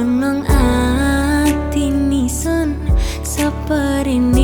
manggonong ati nison seperti ini